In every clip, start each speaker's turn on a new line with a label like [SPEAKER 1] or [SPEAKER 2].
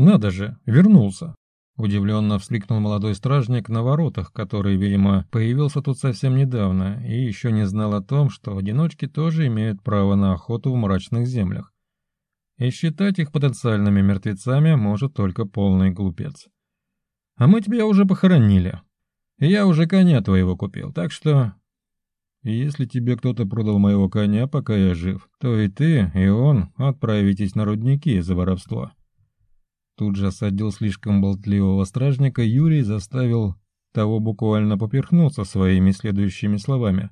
[SPEAKER 1] «Надо же, вернулся!» Удивленно вскрикнул молодой стражник на воротах, который, видимо, появился тут совсем недавно и еще не знал о том, что одиночки тоже имеют право на охоту в мрачных землях. И считать их потенциальными мертвецами может только полный глупец. «А мы тебя уже похоронили. Я уже коня твоего купил, так что...» «Если тебе кто-то продал моего коня, пока я жив, то и ты, и он отправитесь на рудники за воровство», Тут же осадил слишком болтливого стражника Юрий заставил того буквально поперхнуться своими следующими словами.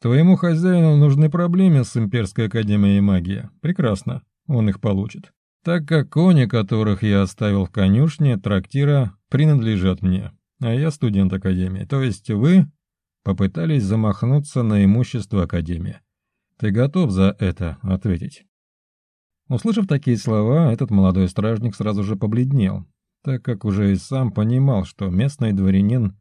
[SPEAKER 1] «Твоему хозяину нужны проблемы с Имперской Академией Магии. Прекрасно, он их получит. Так как кони, которых я оставил в конюшне, трактира, принадлежат мне. А я студент Академии. То есть вы попытались замахнуться на имущество Академии. Ты готов за это ответить?» Услышав такие слова, этот молодой стражник сразу же побледнел, так как уже и сам понимал, что местный дворянин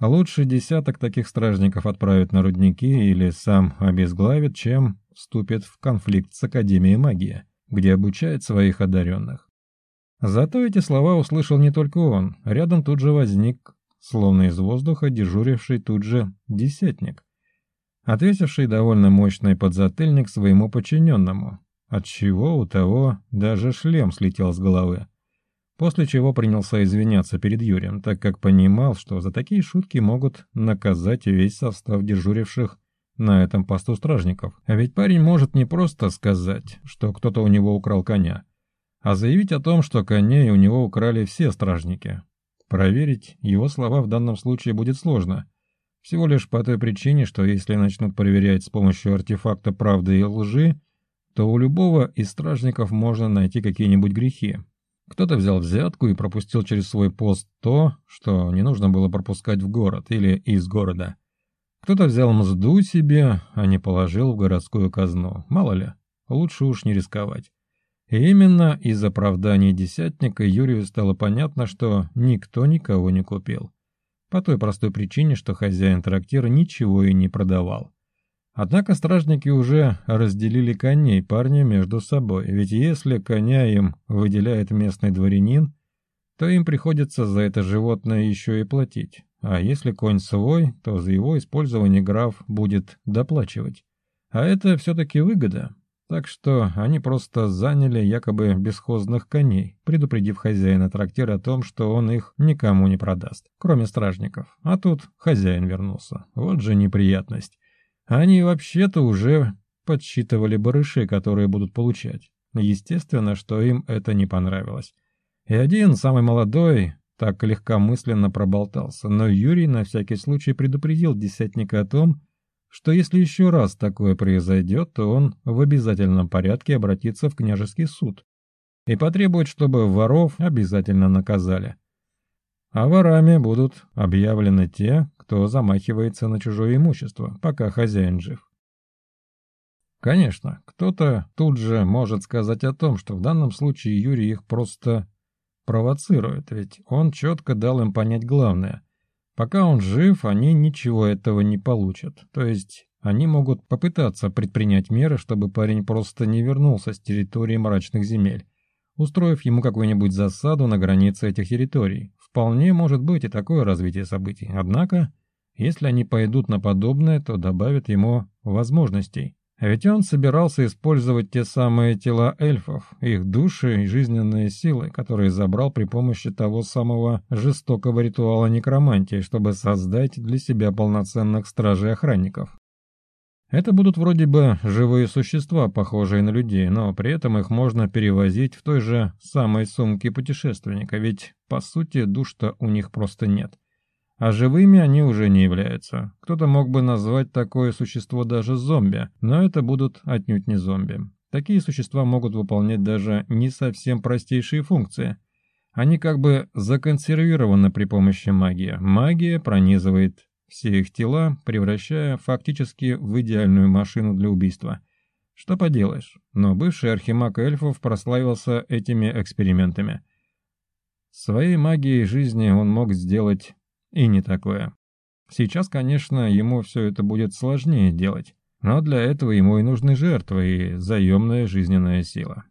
[SPEAKER 1] а лучше десяток таких стражников отправит на рудники или сам обезглавит, чем вступит в конфликт с Академией магии, где обучает своих одаренных. Зато эти слова услышал не только он, рядом тут же возник, словно из воздуха, дежуривший тут же десятник, отвесивший довольно мощный подзатыльник своему подчиненному, отчего у того даже шлем слетел с головы. После чего принялся извиняться перед Юрием, так как понимал, что за такие шутки могут наказать весь состав дежуривших на этом посту стражников. А ведь парень может не просто сказать, что кто-то у него украл коня, а заявить о том, что коней у него украли все стражники. Проверить его слова в данном случае будет сложно. Всего лишь по той причине, что если начнут проверять с помощью артефакта правды и лжи, то у любого из стражников можно найти какие-нибудь грехи. Кто-то взял взятку и пропустил через свой пост то, что не нужно было пропускать в город или из города. Кто-то взял мзду себе, а не положил в городскую казну. Мало ли, лучше уж не рисковать. И именно из оправданий десятника Юрию стало понятно, что никто никого не купил. По той простой причине, что хозяин трактира ничего и не продавал. Однако стражники уже разделили коней парня между собой, ведь если коня им выделяет местный дворянин, то им приходится за это животное еще и платить, а если конь свой, то за его использование граф будет доплачивать. А это все-таки выгода, так что они просто заняли якобы бесхозных коней, предупредив хозяина трактира о том, что он их никому не продаст, кроме стражников. А тут хозяин вернулся. Вот же неприятность. Они вообще-то уже подсчитывали барыши, которые будут получать. Естественно, что им это не понравилось. И один, самый молодой, так легкомысленно проболтался, но Юрий на всякий случай предупредил десятника о том, что если еще раз такое произойдет, то он в обязательном порядке обратится в княжеский суд и потребует, чтобы воров обязательно наказали. А ворами будут объявлены те, кто замахивается на чужое имущество, пока хозяин жив. Конечно, кто-то тут же может сказать о том, что в данном случае Юрий их просто провоцирует, ведь он четко дал им понять главное. Пока он жив, они ничего этого не получат, то есть они могут попытаться предпринять меры, чтобы парень просто не вернулся с территории мрачных земель, устроив ему какую-нибудь засаду на границе этих территорий, Вполне может быть и такое развитие событий, однако, если они пойдут на подобное, то добавят ему возможностей. А ведь он собирался использовать те самые тела эльфов, их души и жизненные силы, которые забрал при помощи того самого жестокого ритуала некромантии, чтобы создать для себя полноценных стражей-охранников. Это будут вроде бы живые существа, похожие на людей, но при этом их можно перевозить в той же самой сумке путешественника, ведь, по сути, душ-то у них просто нет. А живыми они уже не являются. Кто-то мог бы назвать такое существо даже зомби, но это будут отнюдь не зомби. Такие существа могут выполнять даже не совсем простейшие функции. Они как бы законсервированы при помощи магии. Магия пронизывает все их тела, превращая фактически в идеальную машину для убийства. Что поделаешь, но бывший архимаг эльфов прославился этими экспериментами. Своей магией жизни он мог сделать и не такое. Сейчас, конечно, ему все это будет сложнее делать, но для этого ему и нужны жертвы и заемная жизненная сила.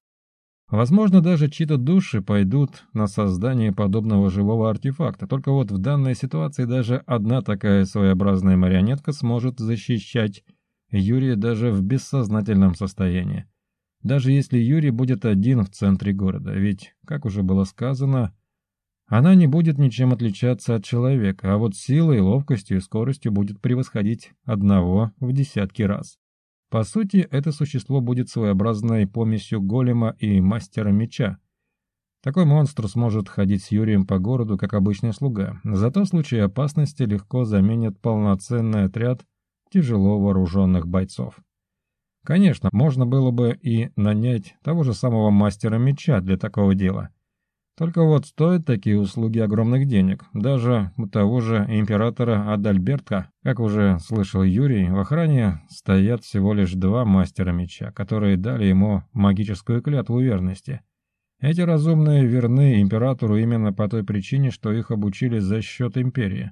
[SPEAKER 1] Возможно, даже чьи-то души пойдут на создание подобного живого артефакта. Только вот в данной ситуации даже одна такая своеобразная марионетка сможет защищать Юрия даже в бессознательном состоянии. Даже если Юрий будет один в центре города, ведь, как уже было сказано, она не будет ничем отличаться от человека, а вот силой, ловкостью и скоростью будет превосходить одного в десятки раз. По сути, это существо будет своеобразной помесью голема и мастера меча. Такой монстр сможет ходить с Юрием по городу, как обычный слуга, зато в случае опасности легко заменит полноценный отряд тяжело вооруженных бойцов. Конечно, можно было бы и нанять того же самого мастера меча для такого дела – только вот стоят такие услуги огромных денег. Даже у того же императора Адальберта, как уже слышал Юрий, в охране стоят всего лишь два мастера меча, которые дали ему магическую клятву верности. Эти разумные верны императору именно по той причине, что их обучили за счет империи.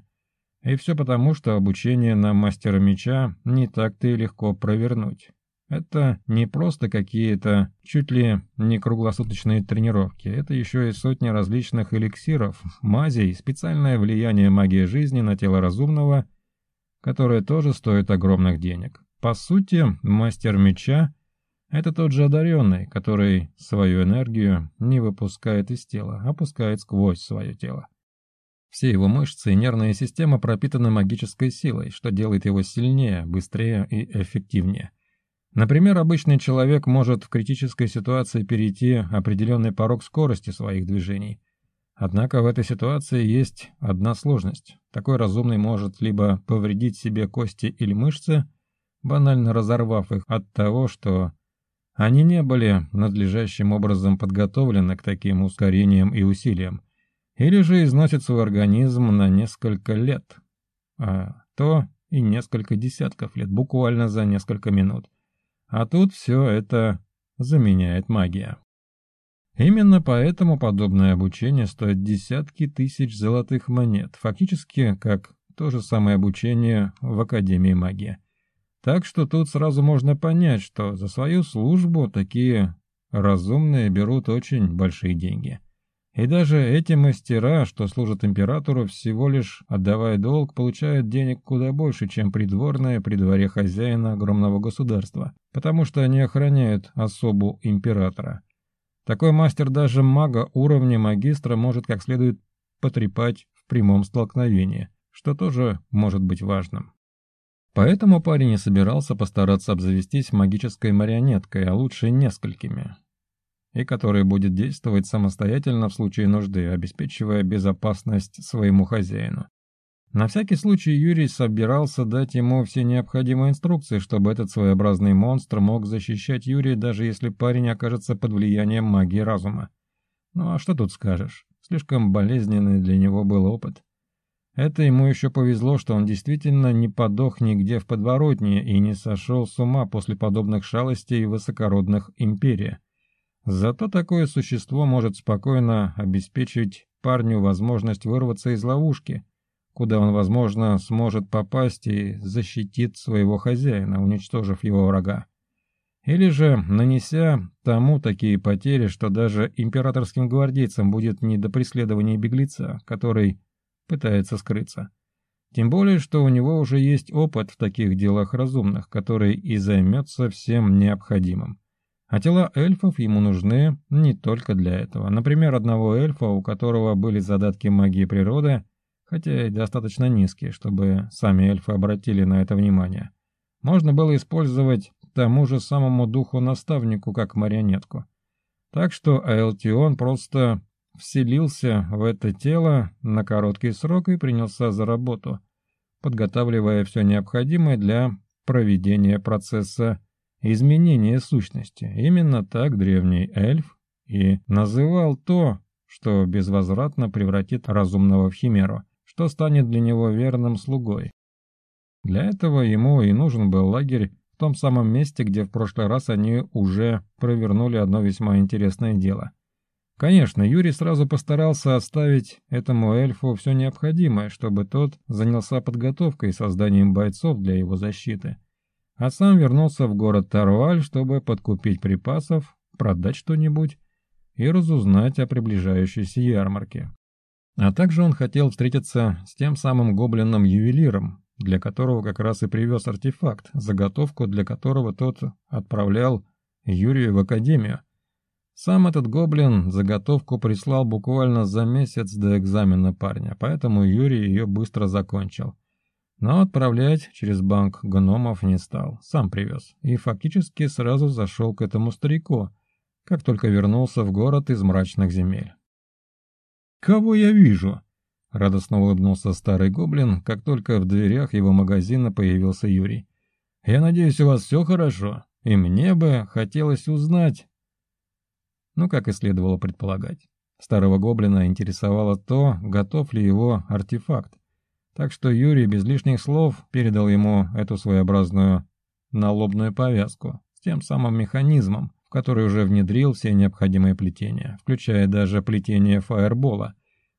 [SPEAKER 1] И все потому, что обучение на мастера меча не так-то и легко провернуть. Это не просто какие-то чуть ли не круглосуточные тренировки, это еще и сотни различных эликсиров, мазей, специальное влияние магии жизни на тело разумного, которое тоже стоит огромных денег. По сути, мастер меча – это тот же одаренный, который свою энергию не выпускает из тела, а пускает сквозь свое тело. Все его мышцы и нервная система пропитаны магической силой, что делает его сильнее, быстрее и эффективнее. Например, обычный человек может в критической ситуации перейти определенный порог скорости своих движений. Однако в этой ситуации есть одна сложность. Такой разумный может либо повредить себе кости или мышцы, банально разорвав их от того, что они не были надлежащим образом подготовлены к таким ускорениям и усилиям, или же износит свой организм на несколько лет, а то и несколько десятков лет, буквально за несколько минут – а тут все это заменяет магия. Именно поэтому подобное обучение стоит десятки тысяч золотых монет, фактически как то же самое обучение в Академии магии. Так что тут сразу можно понять, что за свою службу такие разумные берут очень большие деньги. И даже эти мастера, что служат императору, всего лишь отдавая долг, получают денег куда больше, чем придворные при дворе хозяина огромного государства, потому что они охраняют особу императора. Такой мастер даже мага уровня магистра может как следует потрепать в прямом столкновении, что тоже может быть важным. Поэтому парень и собирался постараться обзавестись магической марионеткой, а лучше несколькими и который будет действовать самостоятельно в случае нужды, обеспечивая безопасность своему хозяину. На всякий случай Юрий собирался дать ему все необходимые инструкции, чтобы этот своеобразный монстр мог защищать Юрия, даже если парень окажется под влиянием магии разума. Ну а что тут скажешь? Слишком болезненный для него был опыт. Это ему еще повезло, что он действительно не подох нигде в подворотне и не сошел с ума после подобных шалостей высокородных империя. Зато такое существо может спокойно обеспечить парню возможность вырваться из ловушки, куда он, возможно, сможет попасть и защитить своего хозяина, уничтожив его врага. Или же нанеся тому такие потери, что даже императорским гвардейцам будет не до преследования беглеца, который пытается скрыться. Тем более, что у него уже есть опыт в таких делах разумных, который и займется всем необходимым. А тела эльфов ему нужны не только для этого. Например, одного эльфа, у которого были задатки магии природы, хотя и достаточно низкие, чтобы сами эльфы обратили на это внимание, можно было использовать тому же самому духу-наставнику как марионетку. Так что Аэлтион просто вселился в это тело на короткий срок и принялся за работу, подготавливая все необходимое для проведения процесса изменение сущности. Именно так древний эльф и называл то, что безвозвратно превратит разумного в химеру, что станет для него верным слугой. Для этого ему и нужен был лагерь в том самом месте, где в прошлый раз они уже провернули одно весьма интересное дело. Конечно, Юрий сразу постарался оставить этому эльфу все необходимое, чтобы тот занялся подготовкой и созданием бойцов для его защиты – а сам вернулся в город Таруаль, чтобы подкупить припасов, продать что-нибудь и разузнать о приближающейся ярмарке. А также он хотел встретиться с тем самым гоблином-ювелиром, для которого как раз и привез артефакт, заготовку для которого тот отправлял Юрию в академию. Сам этот гоблин заготовку прислал буквально за месяц до экзамена парня, поэтому Юрий ее быстро закончил. Но отправлять через банк гномов не стал, сам привез. И фактически сразу зашел к этому старику, как только вернулся в город из мрачных земель. «Кого я вижу?» — радостно улыбнулся старый гоблин, как только в дверях его магазина появился Юрий. «Я надеюсь, у вас все хорошо, и мне бы хотелось узнать...» Ну, как и следовало предполагать. Старого гоблина интересовало то, готов ли его артефакт так что Юрий без лишних слов передал ему эту своеобразную налобную повязку с тем самым механизмом, в который уже внедрил все необходимые плетения, включая даже плетение фаербола,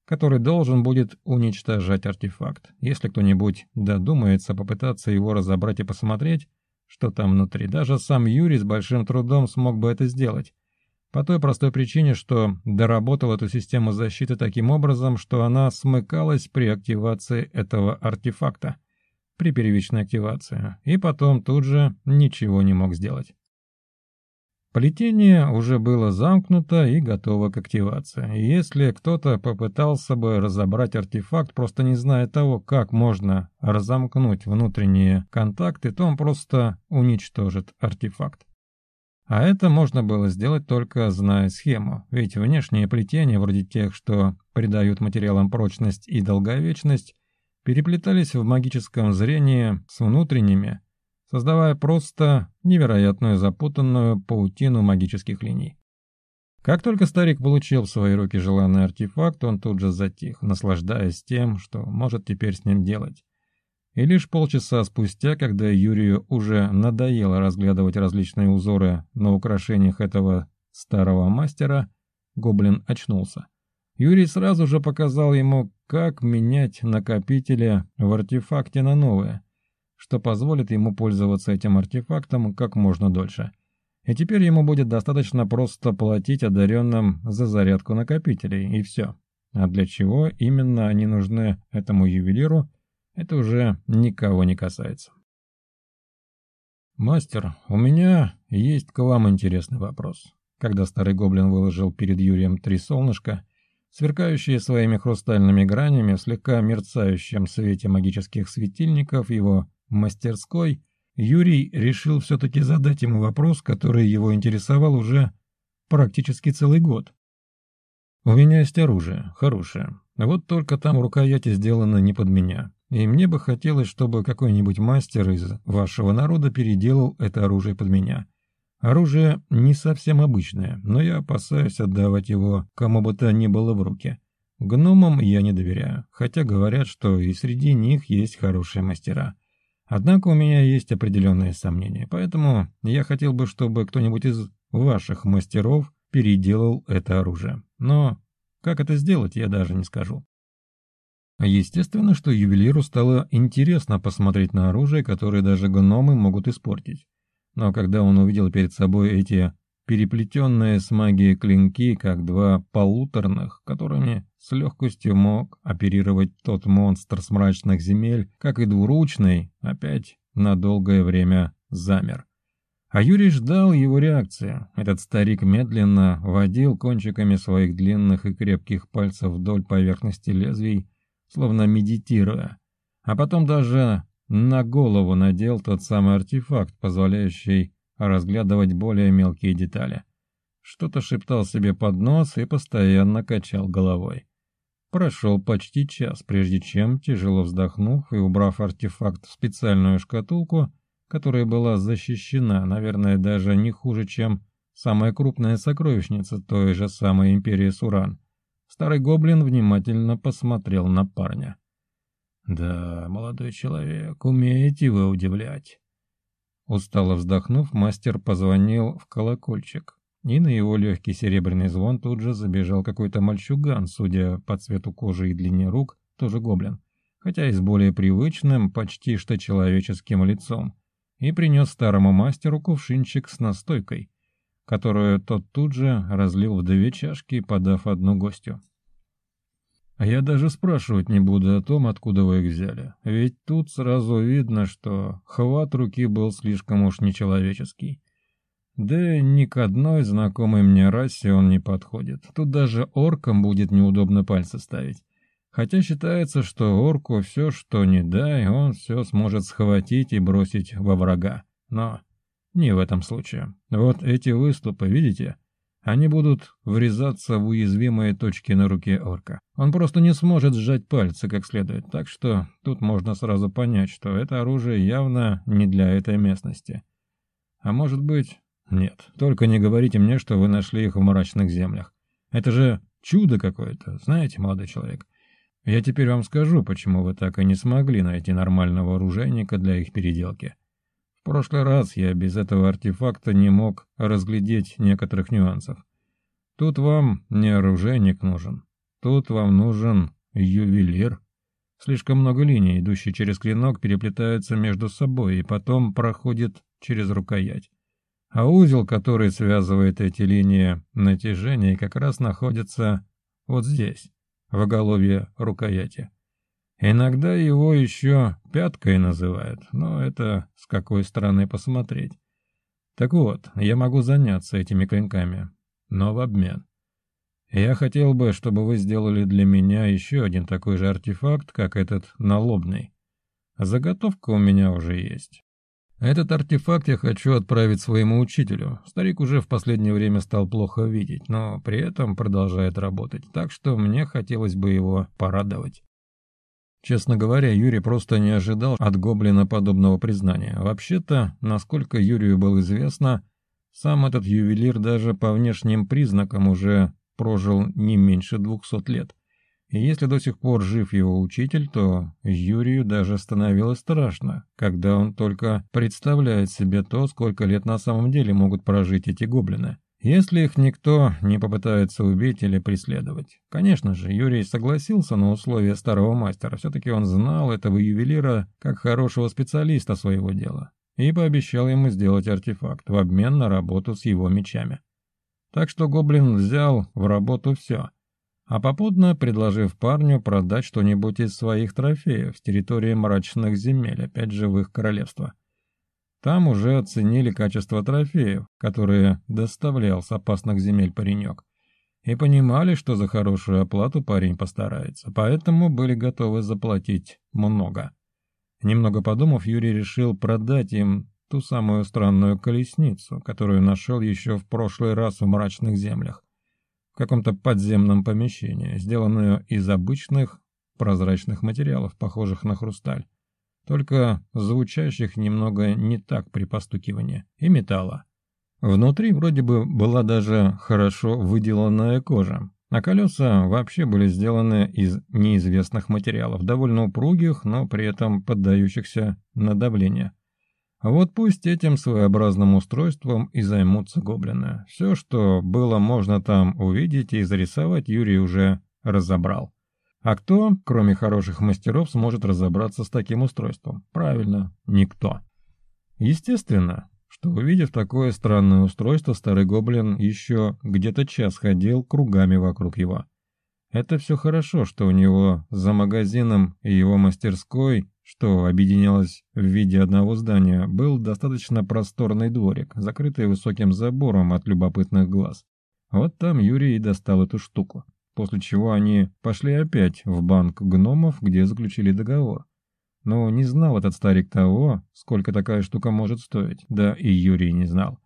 [SPEAKER 1] который должен будет уничтожать артефакт, если кто-нибудь додумается попытаться его разобрать и посмотреть, что там внутри. Даже сам Юрий с большим трудом смог бы это сделать, по той простой причине, что доработал эту систему защиты таким образом, что она смыкалась при активации этого артефакта, при первичной активации, и потом тут же ничего не мог сделать. Плетение уже было замкнуто и готово к активации. И если кто-то попытался бы разобрать артефакт, просто не зная того, как можно разомкнуть внутренние контакты, то он просто уничтожит артефакт. А это можно было сделать только зная схему, ведь внешние плетения, вроде тех, что придают материалам прочность и долговечность, переплетались в магическом зрении с внутренними, создавая просто невероятную запутанную паутину магических линий. Как только старик получил в свои руки желанный артефакт, он тут же затих, наслаждаясь тем, что может теперь с ним делать. И лишь полчаса спустя, когда Юрию уже надоело разглядывать различные узоры на украшениях этого старого мастера, гоблин очнулся. Юрий сразу же показал ему, как менять накопители в артефакте на новые, что позволит ему пользоваться этим артефактом как можно дольше. И теперь ему будет достаточно просто платить одаренным за зарядку накопителей, и все. А для чего именно они нужны этому ювелиру, это уже никого не касается. «Мастер, у меня есть к вам интересный вопрос». Когда старый гоблин выложил перед Юрием три солнышка, сверкающие своими хрустальными гранями в слегка мерцающем свете магических светильников его мастерской, Юрий решил все-таки задать ему вопрос, который его интересовал уже практически целый год. «У меня есть оружие, хорошее. Вот только там рукояти сделаны не под меня. И мне бы хотелось, чтобы какой-нибудь мастер из вашего народа переделал это оружие под меня. Оружие не совсем обычное, но я опасаюсь отдавать его кому бы то ни было в руки. Гномам я не доверяю, хотя говорят, что и среди них есть хорошие мастера. Однако у меня есть определенные сомнения, поэтому я хотел бы, чтобы кто-нибудь из ваших мастеров переделал это оружие. Но как это сделать, я даже не скажу. Естественно, что ювелиру стало интересно посмотреть на оружие, которое даже гномы могут испортить. Но когда он увидел перед собой эти переплетенные с магией клинки, как два полуторных, которыми с легкостью мог оперировать тот монстр с мрачных земель, как и двуручный, опять на долгое время замер. А Юрий ждал его реакции. Этот старик медленно водил кончиками своих длинных и крепких пальцев вдоль поверхности лезвий, словно медитируя, а потом даже на голову надел тот самый артефакт, позволяющий разглядывать более мелкие детали. Что-то шептал себе под нос и постоянно качал головой. Прошел почти час, прежде чем, тяжело вздохнув и убрав артефакт в специальную шкатулку, которая была защищена, наверное, даже не хуже, чем самая крупная сокровищница той же самой империи Суран, Старый гоблин внимательно посмотрел на парня. «Да, молодой человек, умеете вы удивлять». Устало вздохнув, мастер позвонил в колокольчик, и на его легкий серебряный звон тут же забежал какой-то мальчуган, судя по цвету кожи и длине рук, тоже гоблин, хотя и с более привычным, почти что человеческим лицом, и принес старому мастеру кувшинчик с настойкой – которую тот тут же разлил в две чашки, подав одну гостю. А Я даже спрашивать не буду о том, откуда вы их взяли, ведь тут сразу видно, что хват руки был слишком уж нечеловеческий. Да ни к одной знакомой мне расе он не подходит, тут даже оркам будет неудобно пальцы ставить. Хотя считается, что орку все, что не дай, он все сможет схватить и бросить во врага. Но не в этом случае. Вот эти выступы, видите? Они будут врезаться в уязвимые точки на руке орка. Он просто не сможет сжать пальцы как следует, так что тут можно сразу понять, что это оружие явно не для этой местности. А может быть... Нет. Только не говорите мне, что вы нашли их в мрачных землях. Это же чудо какое-то, знаете, молодой человек. Я теперь вам скажу, почему вы так и не смогли найти нормального оружейника для их переделки прошлый раз я без этого артефакта не мог разглядеть некоторых нюансов. Тут вам не оружейник нужен, тут вам нужен ювелир. Слишком много линий, идущих через клинок, переплетаются между собой и потом проходят через рукоять. А узел, который связывает эти линии натяжения, как раз находится вот здесь, в оголовье рукояти. Иногда его еще пяткой называют, но это с какой стороны посмотреть. Так вот, я могу заняться этими клинками, но в обмен. Я хотел бы, чтобы вы сделали для меня еще один такой же артефакт, как этот налобный. Заготовка у меня уже есть. Этот артефакт я хочу отправить своему учителю. Старик уже в последнее время стал плохо видеть, но при этом продолжает работать, так что мне хотелось бы его порадовать. Честно говоря, Юрий просто не ожидал от Гоблина подобного признания. Вообще-то, насколько Юрию было известно, сам этот ювелир даже по внешним признакам уже прожил не меньше двухсот лет. И если до сих пор жив его учитель, то Юрию даже становилось страшно, когда он только представляет себе то, сколько лет на самом деле могут прожить эти гоблины если их никто не попытается убить или преследовать. Конечно же, Юрий согласился на условия старого мастера, все-таки он знал этого ювелира как хорошего специалиста своего дела и пообещал ему сделать артефакт в обмен на работу с его мечами. Так что гоблин взял в работу все, а попутно предложив парню продать что-нибудь из своих трофеев с территории мрачных земель, опять же в их королевство – там уже оценили качество трофеев, которые доставлял с опасных земель паренек, и понимали, что за хорошую оплату парень постарается, поэтому были готовы заплатить много. Немного подумав, Юрий решил продать им ту самую странную колесницу, которую нашел еще в прошлый раз в мрачных землях, в каком-то подземном помещении, сделанную из обычных прозрачных материалов, похожих на хрусталь только звучащих немного не так при постукивании, и металла. Внутри вроде бы была даже хорошо выделанная кожа, а колеса вообще были сделаны из неизвестных материалов, довольно упругих, но при этом поддающихся на давление. Вот пусть этим своеобразным устройством и займутся гоблины. Все, что было можно там увидеть и зарисовать, Юрий уже разобрал. А кто, кроме хороших мастеров, сможет разобраться с таким устройством? Правильно, никто. Естественно, что увидев такое странное устройство, старый гоблин еще где-то час ходил кругами вокруг его. Это все хорошо, что у него за магазином и его мастерской, что объединялось в виде одного здания, был достаточно просторный дворик, закрытый высоким забором от любопытных глаз. Вот там Юрий и достал эту штуку после чего они пошли опять в банк гномов, где заключили договор. Но не знал этот старик того, сколько такая штука может стоить, да и Юрий не знал.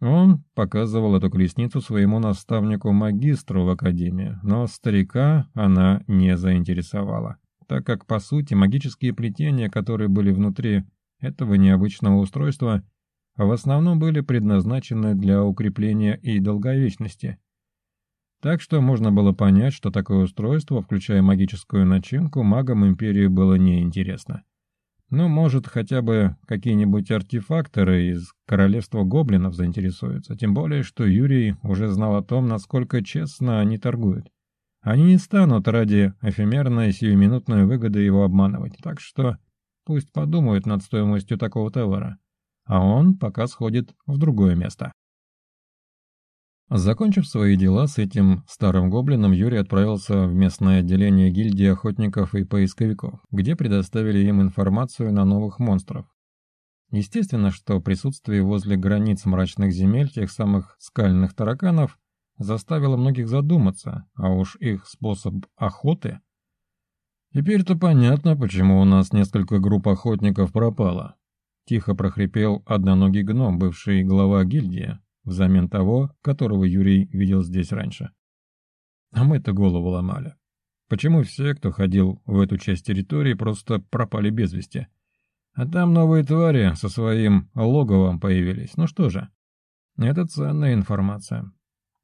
[SPEAKER 1] Он показывал эту колесницу своему наставнику-магистру в академии, но старика она не заинтересовала, так как, по сути, магические плетения, которые были внутри этого необычного устройства, в основном были предназначены для укрепления и долговечности – так что можно было понять, что такое устройство, включая магическую начинку, магам Империи было неинтересно. Ну, может, хотя бы какие-нибудь артефакторы из Королевства Гоблинов заинтересуются, тем более, что Юрий уже знал о том, насколько честно они торгуют. Они не станут ради эфемерной сиюминутной выгоды его обманывать, так что пусть подумают над стоимостью такого товара. А он пока сходит в другое место. Закончив свои дела с этим старым гоблином, Юрий отправился в местное отделение гильдии охотников и поисковиков, где предоставили им информацию на новых монстров. Естественно, что присутствие возле границ мрачных земель тех самых скальных тараканов заставило многих задуматься, а уж их способ охоты. «Теперь-то понятно, почему у нас несколько групп охотников пропало», — тихо прохрипел одноногий гном, бывший глава гильдии, взамен того, которого Юрий видел здесь раньше. А мы-то голову ломали. Почему все, кто ходил в эту часть территории, просто пропали без вести? А там новые твари со своим логовом появились. Ну что же, это ценная информация.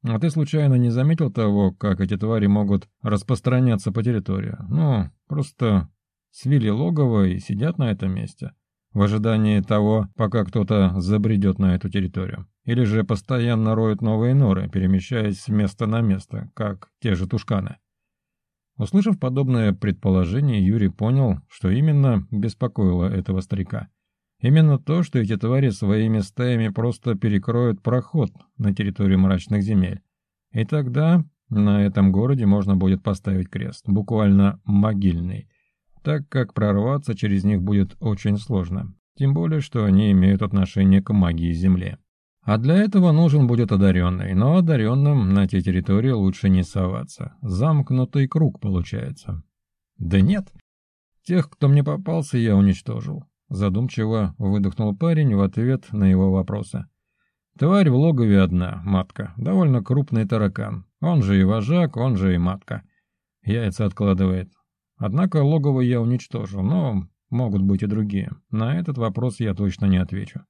[SPEAKER 1] А ты случайно не заметил того, как эти твари могут распространяться по территории? Ну, просто свели логово и сидят на этом месте в ожидании того, пока кто-то забредет на эту территорию. Или же постоянно роют новые норы, перемещаясь с места на место, как те же тушканы. Услышав подобное предположение, Юрий понял, что именно беспокоило этого старика. Именно то, что эти твари своими стаями просто перекроют проход на территорию мрачных земель. И тогда на этом городе можно будет поставить крест, буквально могильный – так как прорваться через них будет очень сложно, тем более, что они имеют отношение к магии Земли. А для этого нужен будет одаренный, но одаренным на те территории лучше не соваться. Замкнутый круг получается. Да нет. Тех, кто мне попался, я уничтожил. Задумчиво выдохнул парень в ответ на его вопросы. Тварь в логове одна, матка, довольно крупный таракан. Он же и вожак, он же и матка. Яйца откладывает. Однако логово я уничтожил, но могут быть и другие. На этот вопрос я точно не отвечу.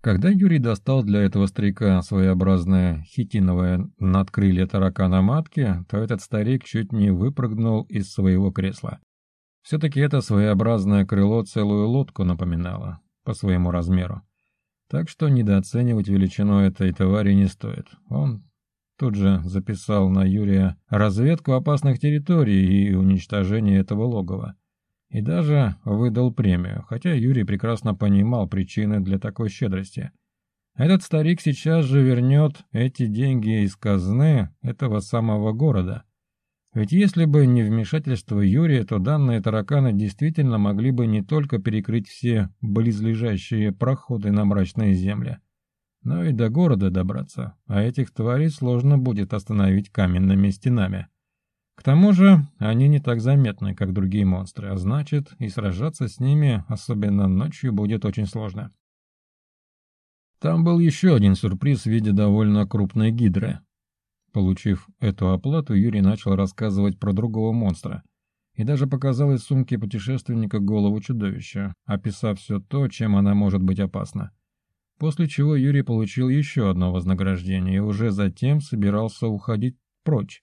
[SPEAKER 1] Когда Юрий достал для этого старика своеобразное хитиновое надкрылье таракана матки, то этот старик чуть не выпрыгнул из своего кресла. Все-таки это своеобразное крыло целую лодку напоминало, по своему размеру. Так что недооценивать величину этой товари не стоит. Он Тут же записал на Юрия разведку опасных территорий и уничтожение этого логова. И даже выдал премию, хотя Юрий прекрасно понимал причины для такой щедрости. Этот старик сейчас же вернет эти деньги из казны этого самого города. Ведь если бы не вмешательство Юрия, то данные тараканы действительно могли бы не только перекрыть все близлежащие проходы на мрачные земли, но и до города добраться, а этих тварей сложно будет остановить каменными стенами. К тому же они не так заметны, как другие монстры, а значит и сражаться с ними, особенно ночью, будет очень сложно. Там был еще один сюрприз в виде довольно крупной гидры. Получив эту оплату, Юрий начал рассказывать про другого монстра. И даже показал из сумки путешественника голову чудовища, описав все то, чем она может быть опасна после чего Юрий получил еще одно вознаграждение и уже затем собирался уходить прочь.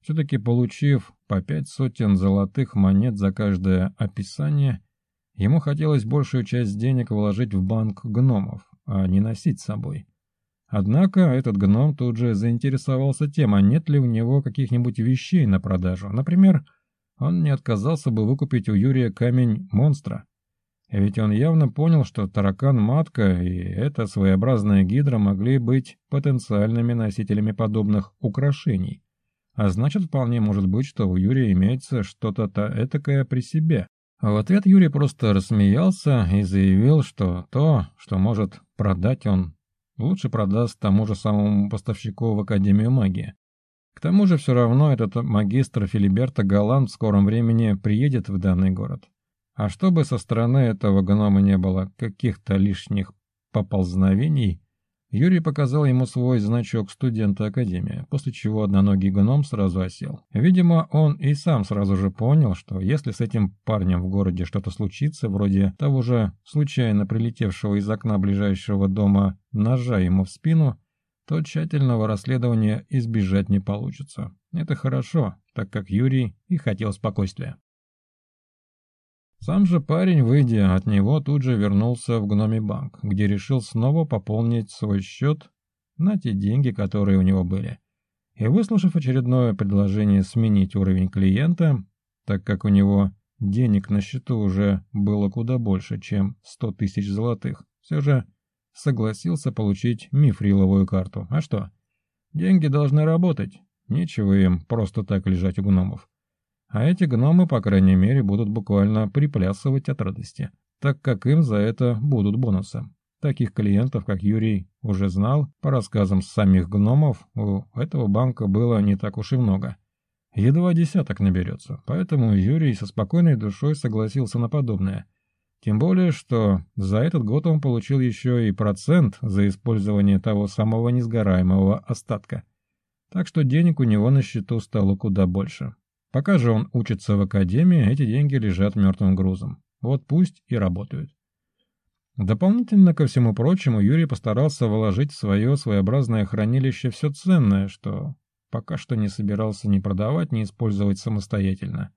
[SPEAKER 1] Все-таки получив по пять сотен золотых монет за каждое описание, ему хотелось большую часть денег вложить в банк гномов, а не носить с собой. Однако этот гном тут же заинтересовался тем, а нет ли у него каких-нибудь вещей на продажу. Например, он не отказался бы выкупить у Юрия камень монстра – а ведь он явно понял, что таракан-матка и эта своеобразная гидра могли быть потенциальными носителями подобных украшений. А значит, вполне может быть, что у Юрия имеется что-то-то этакое при себе. А в ответ Юрий просто рассмеялся и заявил, что то, что может продать он, лучше продаст тому же самому поставщику в Академию магии. К тому же все равно этот магистр Филиберта Галант в скором времени приедет в данный город. А чтобы со стороны этого гнома не было каких-то лишних поползновений, Юрий показал ему свой значок студента Академии, после чего одноногий гном сразу осел. Видимо, он и сам сразу же понял, что если с этим парнем в городе что-то случится, вроде того же случайно прилетевшего из окна ближайшего дома ножа ему в спину, то тщательного расследования избежать не получится. Это хорошо, так как Юрий и хотел спокойствия. Сам же парень, выйдя от него, тут же вернулся в гноми банк, где решил снова пополнить свой счет на те деньги, которые у него были. И выслушав очередное предложение сменить уровень клиента, так как у него денег на счету уже было куда больше, чем 100 тысяч золотых, все же согласился получить мифриловую карту. А что? Деньги должны работать, нечего им просто так лежать у гномов а эти гномы, по крайней мере, будут буквально приплясывать от радости, так как им за это будут бонусы. Таких клиентов, как Юрий уже знал, по рассказам самих гномов, у этого банка было не так уж и много. Едва десяток наберется, поэтому Юрий со спокойной душой согласился на подобное. Тем более, что за этот год он получил еще и процент за использование того самого несгораемого остатка. Так что денег у него на счету стало куда больше. Пока же он учится в академии, эти деньги лежат мертвым грузом. Вот пусть и работают. Дополнительно ко всему прочему, Юрий постарался вложить в свое своеобразное хранилище все ценное, что пока что не собирался ни продавать, ни использовать самостоятельно.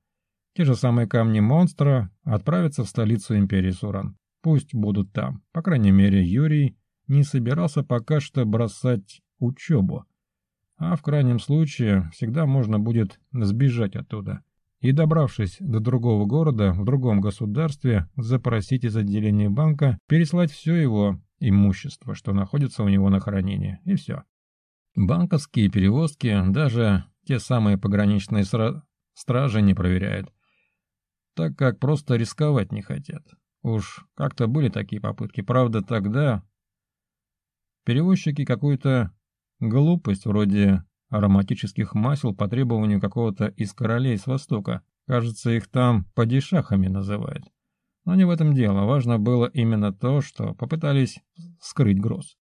[SPEAKER 1] Те же самые камни монстра отправятся в столицу империи Суран. Пусть будут там. По крайней мере, Юрий не собирался пока что бросать учебу а в крайнем случае всегда можно будет сбежать оттуда и, добравшись до другого города в другом государстве, запросить из отделения банка переслать все его имущество, что находится у него на хранении, и все. Банковские перевозки даже те самые пограничные сра... стражи не проверяют, так как просто рисковать не хотят. Уж как-то были такие попытки, правда тогда перевозчики какую-то Глупость вроде ароматических масел по требованию какого-то из королей с Востока. Кажется, их там падишахами называют. Но не в этом дело. Важно было именно то, что попытались скрыть гроз.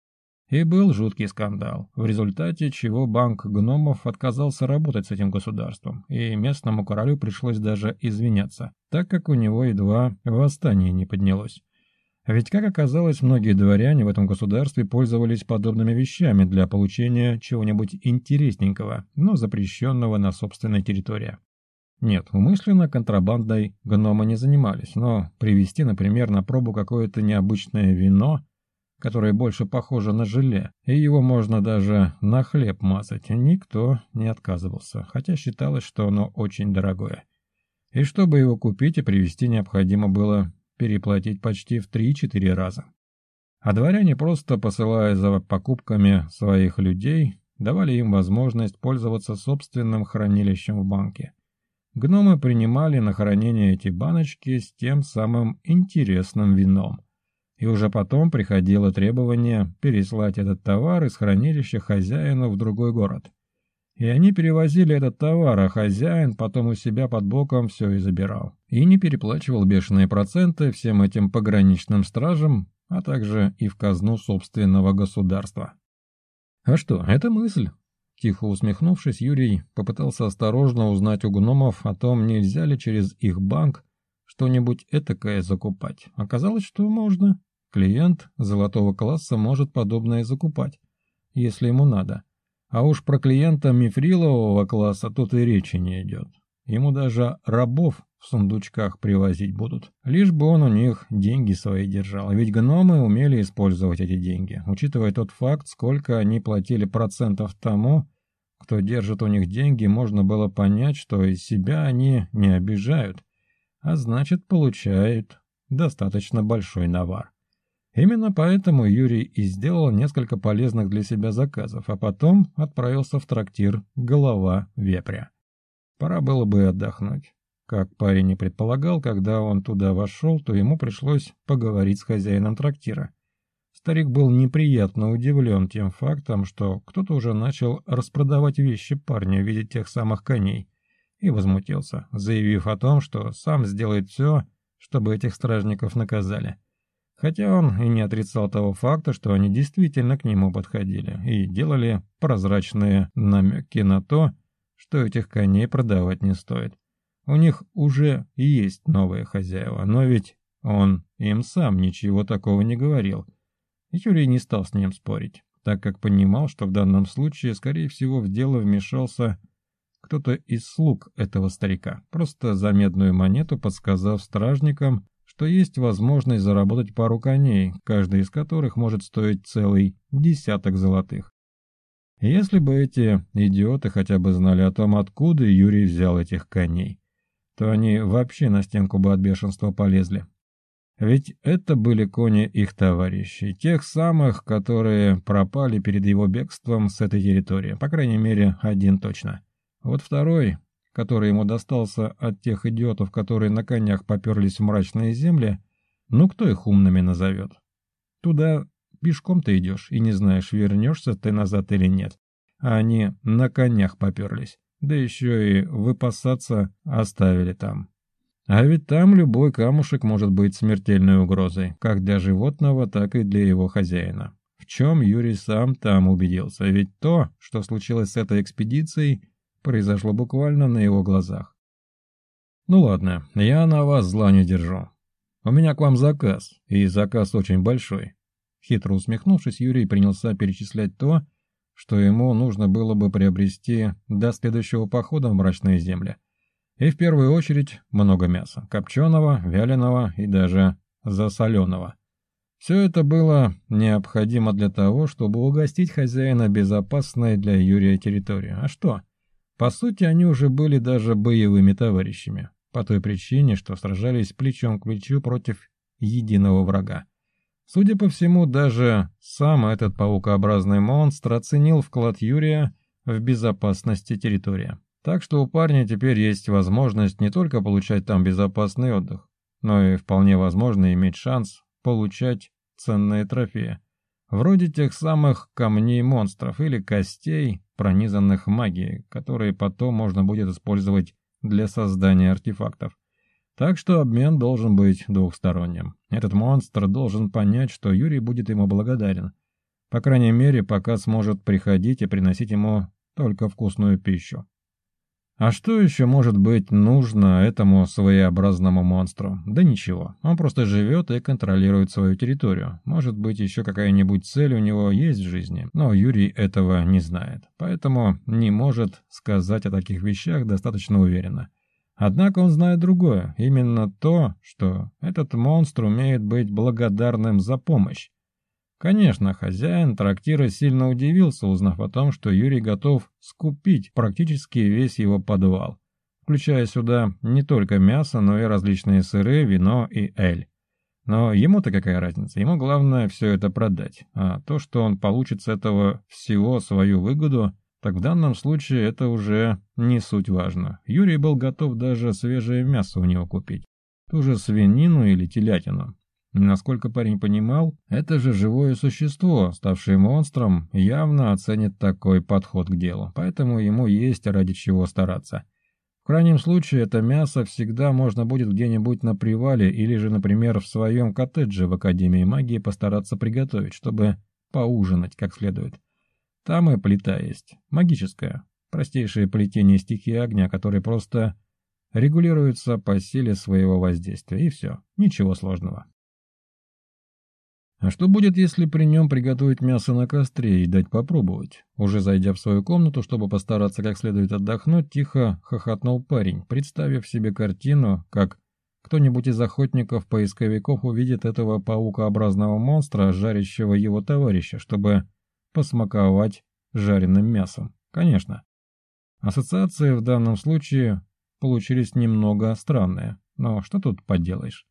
[SPEAKER 1] И был жуткий скандал, в результате чего банк гномов отказался работать с этим государством, и местному королю пришлось даже извиняться, так как у него едва восстание не поднялось. Ведь, как оказалось, многие дворяне в этом государстве пользовались подобными вещами для получения чего-нибудь интересненького, но запрещенного на собственной территории. Нет, умышленно контрабандой гномы не занимались, но привезти, например, на пробу какое-то необычное вино, которое больше похоже на желе, и его можно даже на хлеб мазать, никто не отказывался, хотя считалось, что оно очень дорогое. И чтобы его купить и привезти, необходимо было переплатить почти в 3-4 раза. А дворяне, просто посылая за покупками своих людей, давали им возможность пользоваться собственным хранилищем в банке. Гномы принимали на хранение эти баночки с тем самым интересным вином. И уже потом приходило требование переслать этот товар из хранилища хозяину в другой город – и они перевозили этот товар, а хозяин потом у себя под боком все и забирал. И не переплачивал бешеные проценты всем этим пограничным стражам, а также и в казну собственного государства. «А что, это мысль?» Тихо усмехнувшись, Юрий попытался осторожно узнать у гномов о том, нельзя ли через их банк что-нибудь этакое закупать. Оказалось, что можно. Клиент золотого класса может подобное закупать, если ему надо. А уж про клиента мифрилового класса тут и речи не идет. Ему даже рабов в сундучках привозить будут. Лишь бы он у них деньги свои держал. Ведь гномы умели использовать эти деньги, учитывая тот факт, сколько они платили процентов тому, кто держит у них деньги, можно было понять, что из себя они не обижают, а значит получают достаточно большой навар. Именно поэтому Юрий и сделал несколько полезных для себя заказов, а потом отправился в трактир «Голова вепря». Пора было бы отдохнуть. Как парень и предполагал, когда он туда вошел, то ему пришлось поговорить с хозяином трактира. Старик был неприятно удивлен тем фактом, что кто-то уже начал распродавать вещи парня в виде тех самых коней, и возмутился, заявив о том, что сам сделает все, чтобы этих стражников наказали хотя он и не отрицал того факта, что они действительно к нему подходили и делали прозрачные намеки на то, что этих коней продавать не стоит. У них уже есть новые хозяева, но ведь он им сам ничего такого не говорил. И Юрий не стал с ним спорить, так как понимал, что в данном случае, скорее всего, в дело вмешался кто-то из слуг этого старика, просто за медную монету подсказав стражникам, что есть возможность заработать пару коней, каждый из которых может стоить целый десяток золотых. Если бы эти идиоты хотя бы знали о том, откуда Юрий взял этих коней, то они вообще на стенку бы от бешенства полезли. Ведь это были кони их товарищей, тех самых, которые пропали перед его бегством с этой территории, по крайней мере, один точно. Вот второй который ему достался от тех идиотов, которые на конях поперлись в мрачные земли, ну кто их умными назовет? Туда пешком ты идешь и не знаешь, вернешься ты назад или нет. А они на конях поперлись, да еще и выпасаться оставили там. А ведь там любой камушек может быть смертельной угрозой, как для животного, так и для его хозяина. В чем Юрий сам там убедился, ведь то, что случилось с этой экспедицией, произошло буквально на его глазах. «Ну ладно, я на вас зла не держу. У меня к вам заказ, и заказ очень большой». Хитро усмехнувшись, Юрий принялся перечислять то, что ему нужно было бы приобрести до следующего похода в мрачные земли. И в первую очередь много мяса, копченого, вяленого и даже засоленого. Все это было необходимо для того, чтобы угостить хозяина безопасной для Юрия территории. А что? По сути, они уже были даже боевыми товарищами, по той причине, что сражались плечом к плечу против единого врага. Судя по всему, даже сам этот паукообразный монстр оценил вклад Юрия в безопасности территории. Так что у парня теперь есть возможность не только получать там безопасный отдых, но и вполне возможно иметь шанс получать ценные трофеи, Вроде тех самых камней-монстров или костей, пронизанных магией, которые потом можно будет использовать для создания артефактов. Так что обмен должен быть двухсторонним. Этот монстр должен понять, что Юрий будет ему благодарен. По крайней мере, пока сможет приходить и приносить ему только вкусную пищу. А что еще может быть нужно этому своеобразному монстру? Да ничего, он просто живет и контролирует свою территорию. Может быть, еще какая-нибудь цель у него есть в жизни, но Юрий этого не знает, поэтому не может сказать о таких вещах достаточно уверенно. Однако он знает другое, именно то, что этот монстр умеет быть благодарным за помощь, Конечно, хозяин трактира сильно удивился, узнав о том, что Юрий готов скупить практически весь его подвал, включая сюда не только мясо, но и различные сыры, вино и эль. Но ему-то какая разница, ему главное все это продать, а то, что он получит с этого всего свою выгоду, так в данном случае это уже не суть важно. Юрий был готов даже свежее мясо у него купить, ту же свинину или телятину, Насколько парень понимал, это же живое существо, ставшее монстром, явно оценит такой подход к делу, поэтому ему есть ради чего стараться. В крайнем случае, это мясо всегда можно будет где-нибудь на привале или же, например, в своем коттедже в Академии магии постараться приготовить, чтобы поужинать как следует. Там и плита есть, магическая, простейшее плетение стихии огня, которое просто регулируется по силе своего воздействия, и все, ничего сложного. А что будет, если при нем приготовить мясо на костре и дать попробовать? Уже зайдя в свою комнату, чтобы постараться как следует отдохнуть, тихо хохотнул парень, представив себе картину, как кто-нибудь из охотников-поисковиков увидит этого паукообразного монстра, жарящего его товарища, чтобы посмаковать жареным мясом. Конечно. Ассоциации в данном случае получились немного странные, но что тут поделаешь.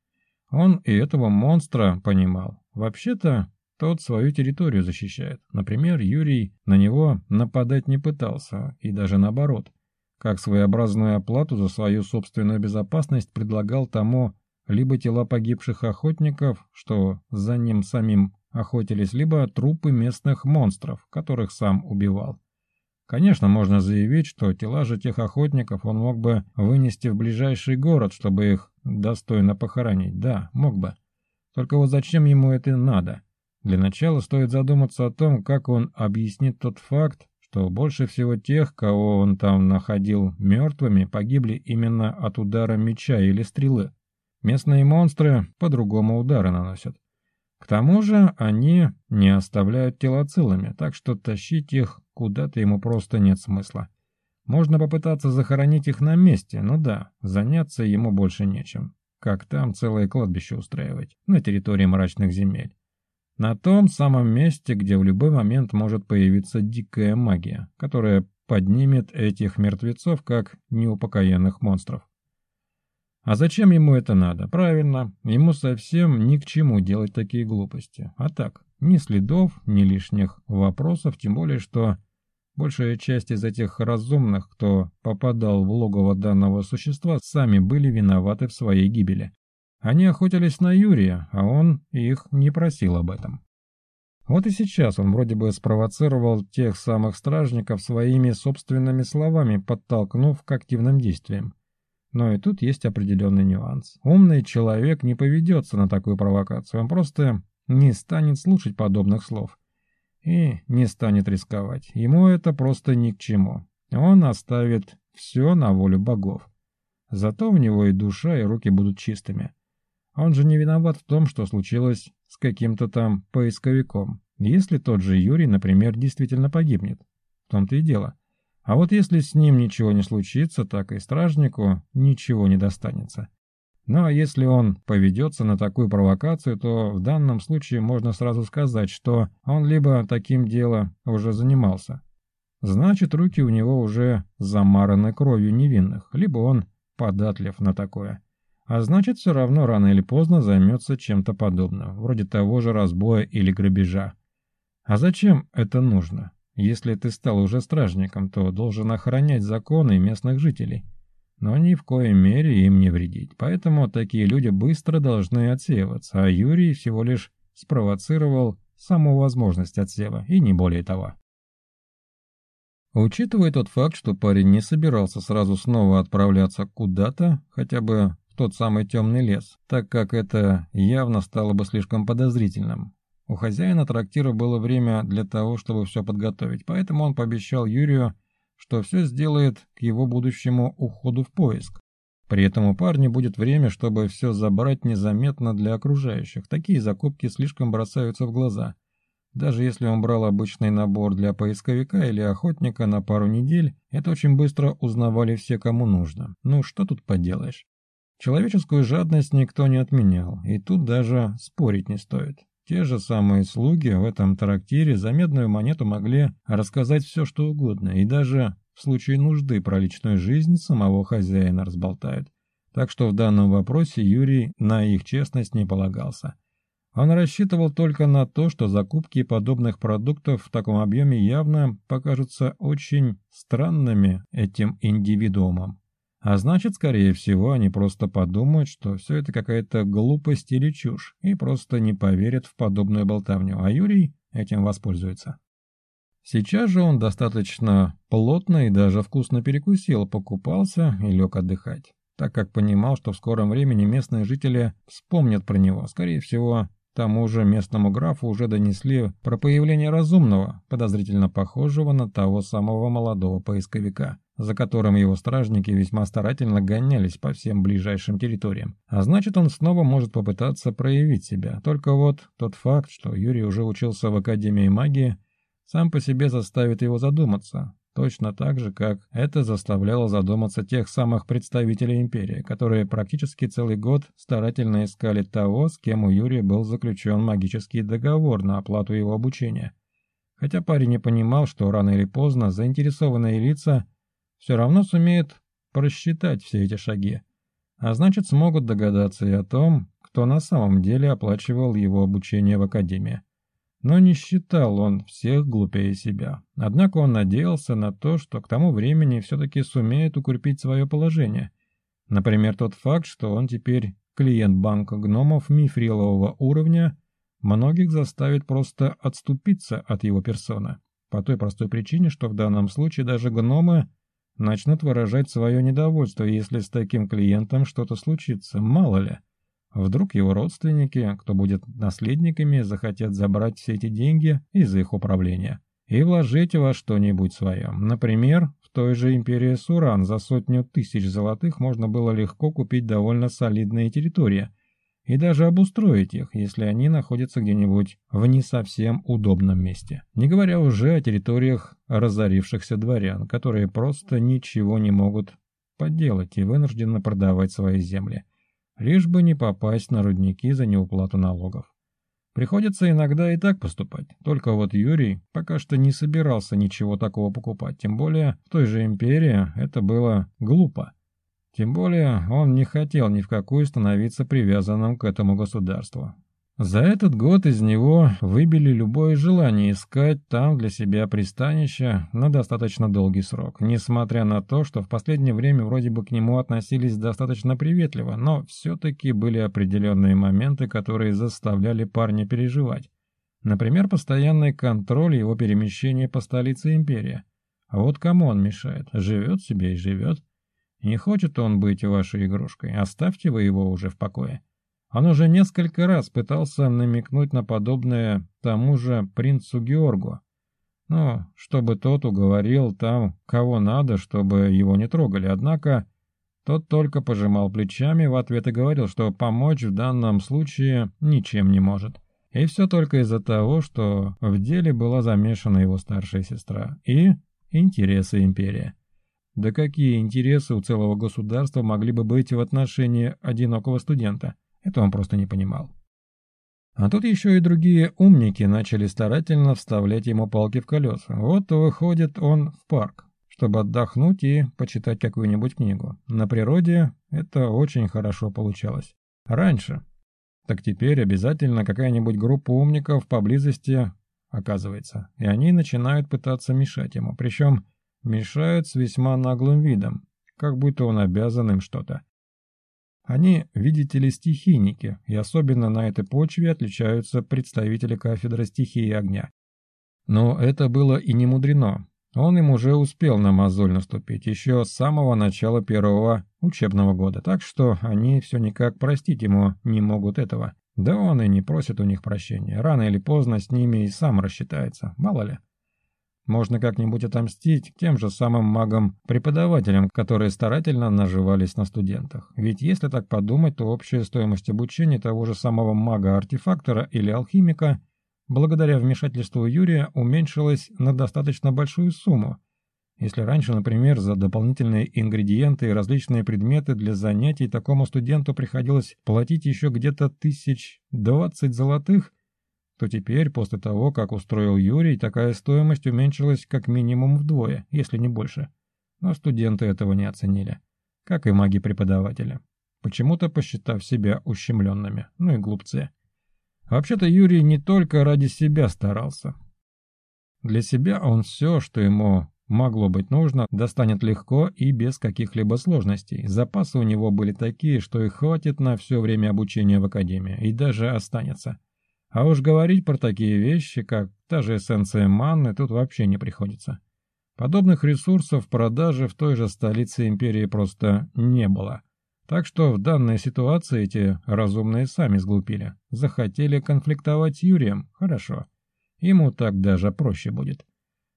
[SPEAKER 1] Он и этого монстра понимал, Вообще-то, тот свою территорию защищает. Например, Юрий на него нападать не пытался, и даже наоборот. Как своеобразную оплату за свою собственную безопасность предлагал тому либо тела погибших охотников, что за ним самим охотились, либо трупы местных монстров, которых сам убивал. Конечно, можно заявить, что тела же тех охотников он мог бы вынести в ближайший город, чтобы их достойно похоронить. Да, мог бы. Только вот зачем ему это надо? Для начала стоит задуматься о том, как он объяснит тот факт, что больше всего тех, кого он там находил мертвыми, погибли именно от удара меча или стрелы. Местные монстры по-другому удары наносят. К тому же они не оставляют тела целыми, так что тащить их куда-то ему просто нет смысла. Можно попытаться захоронить их на месте, но да, заняться ему больше нечем как там целое кладбище устраивать, на территории мрачных земель. На том самом месте, где в любой момент может появиться дикая магия, которая поднимет этих мертвецов как неупокоенных монстров. А зачем ему это надо? Правильно, ему совсем ни к чему делать такие глупости. А так, ни следов, ни лишних вопросов, тем более, что Большая часть из этих разумных, кто попадал в логово данного существа, сами были виноваты в своей гибели. Они охотились на Юрия, а он их не просил об этом. Вот и сейчас он вроде бы спровоцировал тех самых стражников своими собственными словами, подтолкнув к активным действиям. Но и тут есть определенный нюанс. Умный человек не поведется на такую провокацию, он просто не станет слушать подобных слов и не станет рисковать. Ему это просто ни к чему. Он оставит все на волю богов. Зато у него и душа, и руки будут чистыми. Он же не виноват в том, что случилось с каким-то там поисковиком. Если тот же Юрий, например, действительно погибнет. В том-то и дело. А вот если с ним ничего не случится, так и стражнику ничего не достанется. Но если он поведется на такую провокацию, то в данном случае можно сразу сказать, что он либо таким делом уже занимался. Значит, руки у него уже замараны кровью невинных, либо он податлив на такое. А значит, все равно рано или поздно займется чем-то подобным, вроде того же разбоя или грабежа. А зачем это нужно? Если ты стал уже стражником, то должен охранять законы местных жителей но ни в коей мере им не вредить. Поэтому такие люди быстро должны отсеиваться, а Юрий всего лишь спровоцировал саму возможность отсева, и не более того. Учитывая тот факт, что парень не собирался сразу снова отправляться куда-то, хотя бы в тот самый темный лес, так как это явно стало бы слишком подозрительным, у хозяина трактира было время для того, чтобы все подготовить, поэтому он пообещал Юрию что все сделает к его будущему уходу в поиск. При этом у парня будет время, чтобы все забрать незаметно для окружающих. Такие закупки слишком бросаются в глаза. Даже если он брал обычный набор для поисковика или охотника на пару недель, это очень быстро узнавали все, кому нужно. Ну, что тут поделаешь. Человеческую жадность никто не отменял, и тут даже спорить не стоит. Те же самые слуги в этом трактире за медную монету могли рассказать все, что угодно, и даже в случае нужды про личную жизнь самого хозяина разболтают. Так что в данном вопросе Юрий на их честность не полагался. Он рассчитывал только на то, что закупки подобных продуктов в таком объеме явно покажутся очень странными этим индивидуумам. А значит, скорее всего, они просто подумают, что все это какая-то глупость или чушь, и просто не поверят в подобную болтовню, а Юрий этим воспользуется. Сейчас же он достаточно плотно и даже вкусно перекусил, покупался и лег отдыхать, так как понимал, что в скором времени местные жители вспомнят про него. Скорее всего, тому же местному графу уже донесли про появление разумного, подозрительно похожего на того самого молодого поисковика, за которым его стражники весьма старательно гонялись по всем ближайшим территориям. А значит, он снова может попытаться проявить себя. Только вот тот факт, что Юрий уже учился в Академии магии, сам по себе заставит его задуматься. Точно так же, как это заставляло задуматься тех самых представителей империи, которые практически целый год старательно искали того, с кем у Юрия был заключен магический договор на оплату его обучения. Хотя парень не понимал, что рано или поздно заинтересованные лица – все равно сумеют просчитать все эти шаги, а значит смогут догадаться и о том, кто на самом деле оплачивал его обучение в академии. Но не считал он всех глупее себя. Однако он надеялся на то, что к тому времени все-таки сумеет укрепить свое положение. Например, тот факт, что он теперь клиент банка гномов мифрилового уровня, многих заставит просто отступиться от его персоны. По той простой причине, что в данном случае даже гномы – начнут выражать свое недовольство, если с таким клиентом что-то случится, мало ли. Вдруг его родственники, кто будет наследниками, захотят забрать все эти деньги из их управления и вложить во что-нибудь свое. Например, в той же империи Суран за сотню тысяч золотых можно было легко купить довольно солидные территории – и даже обустроить их, если они находятся где-нибудь в не совсем удобном месте. Не говоря уже о территориях разорившихся дворян, которые просто ничего не могут поделать и вынуждены продавать свои земли, лишь бы не попасть на рудники за неуплату налогов. Приходится иногда и так поступать, только вот Юрий пока что не собирался ничего такого покупать, тем более в той же империи это было глупо. Тем более он не хотел ни в какую становиться привязанным к этому государству. За этот год из него выбили любое желание искать там для себя пристанище на достаточно долгий срок, несмотря на то, что в последнее время вроде бы к нему относились достаточно приветливо, но все-таки были определенные моменты, которые заставляли парня переживать. Например, постоянный контроль его перемещения по столице империи. А вот кому он мешает? Живет себе и живет. Не хочет он быть вашей игрушкой, оставьте вы его уже в покое. Он уже несколько раз пытался намекнуть на подобное тому же принцу Георгу. Ну, чтобы тот уговорил там, кого надо, чтобы его не трогали, однако... Тот только пожимал плечами в ответ и говорил, что помочь в данном случае ничем не может. И все только из-за того, что в деле была замешана его старшая сестра и интересы империи. Да какие интересы у целого государства могли бы быть в отношении одинокого студента? Это он просто не понимал. А тут еще и другие умники начали старательно вставлять ему палки в колеса. Вот выходит он в парк, чтобы отдохнуть и почитать какую-нибудь книгу. На природе это очень хорошо получалось. Раньше. Так теперь обязательно какая-нибудь группа умников поблизости оказывается. И они начинают пытаться мешать ему. Причем мешают с весьма наглым видом, как будто он обязан им что-то. Они, видите ли, стихийники, и особенно на этой почве отличаются представители кафедры стихии огня. Но это было и не мудрено. Он им уже успел на мозоль наступить еще с самого начала первого учебного года, так что они все никак простить ему не могут этого. Да он и не просит у них прощения, рано или поздно с ними и сам рассчитается, мало ли. Можно как-нибудь отомстить тем же самым магам-преподавателям, которые старательно наживались на студентах. Ведь если так подумать, то общая стоимость обучения того же самого мага-артефактора или алхимика, благодаря вмешательству Юрия, уменьшилась на достаточно большую сумму. Если раньше, например, за дополнительные ингредиенты и различные предметы для занятий такому студенту приходилось платить еще где-то тысяч двадцать золотых – то теперь, после того, как устроил Юрий, такая стоимость уменьшилась как минимум вдвое, если не больше. Но студенты этого не оценили, как и маги-преподаватели, почему-то посчитав себя ущемленными, ну и глупцы. Вообще-то Юрий не только ради себя старался. Для себя он все, что ему могло быть нужно, достанет легко и без каких-либо сложностей. Запасы у него были такие, что их хватит на все время обучения в академии, и даже останется – а уж говорить про такие вещи, как та же эссенция манны, тут вообще не приходится. Подобных ресурсов продажи в той же столице империи просто не было. Так что в данной ситуации эти разумные сами сглупили. Захотели конфликтовать с Юрием, хорошо. Ему так даже проще будет.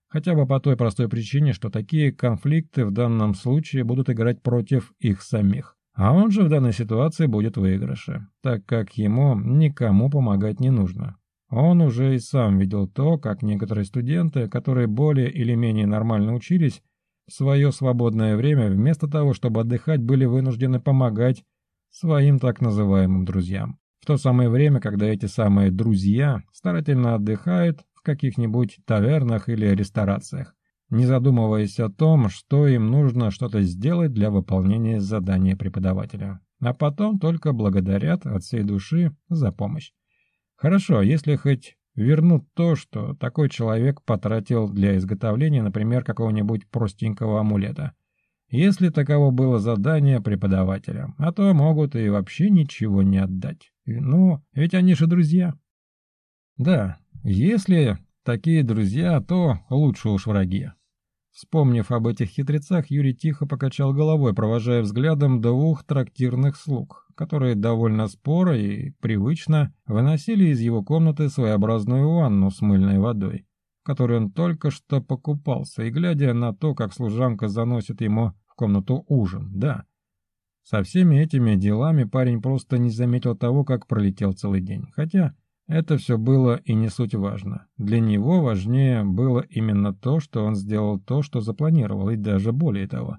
[SPEAKER 1] Хотя бы по той простой причине, что такие конфликты в данном случае будут играть против их самих. А он же в данной ситуации будет выигрыше, так как ему никому помогать не нужно. Он уже и сам видел то, как некоторые студенты, которые более или менее нормально учились, в свое свободное время вместо того, чтобы отдыхать, были вынуждены помогать своим так называемым друзьям. В то самое время, когда эти самые «друзья» старательно отдыхают в каких-нибудь тавернах или ресторациях не задумываясь о том, что им нужно что-то сделать для выполнения задания преподавателя, а потом только благодарят от всей души за помощь. Хорошо, если хоть вернут то, что такой человек потратил для изготовления, например, какого-нибудь простенького амулета. Если таково было задание преподавателя, а то могут и вообще ничего не отдать. Ну, ведь они же друзья. Да, если Такие друзья, а то лучше уж враги. Вспомнив об этих хитрецах, Юрий тихо покачал головой, провожая взглядом двух трактирных слуг, которые довольно споро и привычно выносили из его комнаты своеобразную ванну с мыльной водой, которую он только что покупался, и глядя на то, как служанка заносит ему в комнату ужин, да. Со всеми этими делами парень просто не заметил того, как пролетел целый день, хотя... Это все было и не суть важно. Для него важнее было именно то, что он сделал то, что запланировал, и даже более того.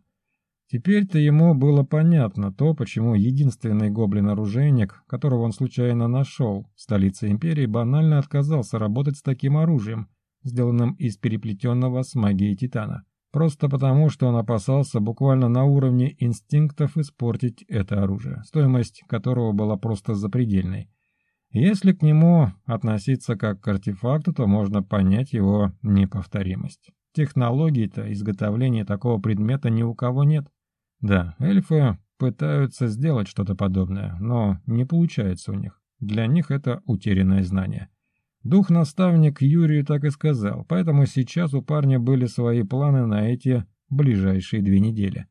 [SPEAKER 1] Теперь-то ему было понятно то, почему единственный гоблин-оружейник, которого он случайно нашел в столице Империи, банально отказался работать с таким оружием, сделанным из переплетенного с магией Титана. Просто потому, что он опасался буквально на уровне инстинктов испортить это оружие, стоимость которого была просто запредельной. Если к нему относиться как к артефакту, то можно понять его неповторимость. Технологий-то изготовления такого предмета ни у кого нет. Да, эльфы пытаются сделать что-то подобное, но не получается у них. Для них это утерянное знание. Дух-наставник Юрию так и сказал, поэтому сейчас у парня были свои планы на эти ближайшие две недели.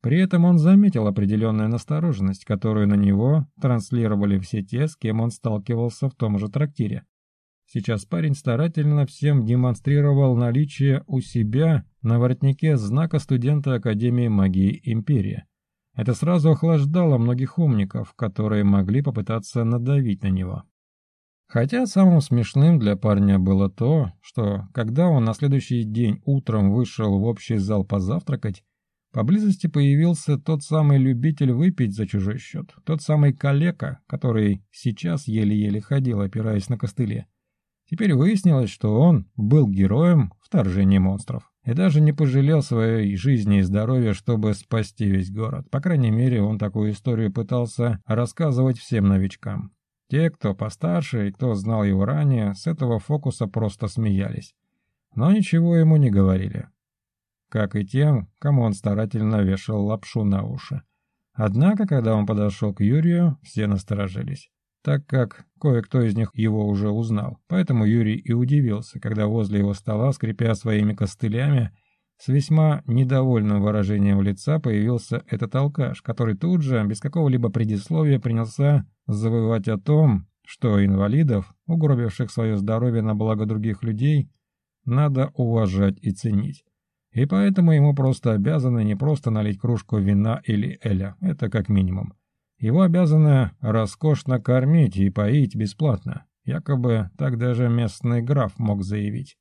[SPEAKER 1] При этом он заметил определенную настороженность, которую на него транслировали все те, с кем он сталкивался в том же трактире. Сейчас парень старательно всем демонстрировал наличие у себя на воротнике знака студента Академии магии Империи. Это сразу охлаждало многих умников, которые могли попытаться надавить на него. Хотя самым смешным для парня было то, что когда он на следующий день утром вышел в общий зал позавтракать, Поблизости появился тот самый любитель выпить за чужой счет, тот самый калека, который сейчас еле-еле ходил, опираясь на костыли. Теперь выяснилось, что он был героем вторжения монстров. И даже не пожалел своей жизни и здоровья, чтобы спасти весь город. По крайней мере, он такую историю пытался рассказывать всем новичкам. Те, кто постарше и кто знал его ранее, с этого фокуса просто смеялись. Но ничего ему не говорили как и тем, кому он старательно вешал лапшу на уши. Однако, когда он подошел к Юрию, все насторожились, так как кое-кто из них его уже узнал. Поэтому Юрий и удивился, когда возле его стола, скрипя своими костылями, с весьма недовольным выражением лица появился этот алкаш, который тут же, без какого-либо предисловия, принялся завоевать о том, что инвалидов, угробивших свое здоровье на благо других людей, надо уважать и ценить. И поэтому ему просто обязаны не просто налить кружку вина или эля, это как минимум. Его обязаны роскошно кормить и поить бесплатно, якобы так даже местный граф мог заявить.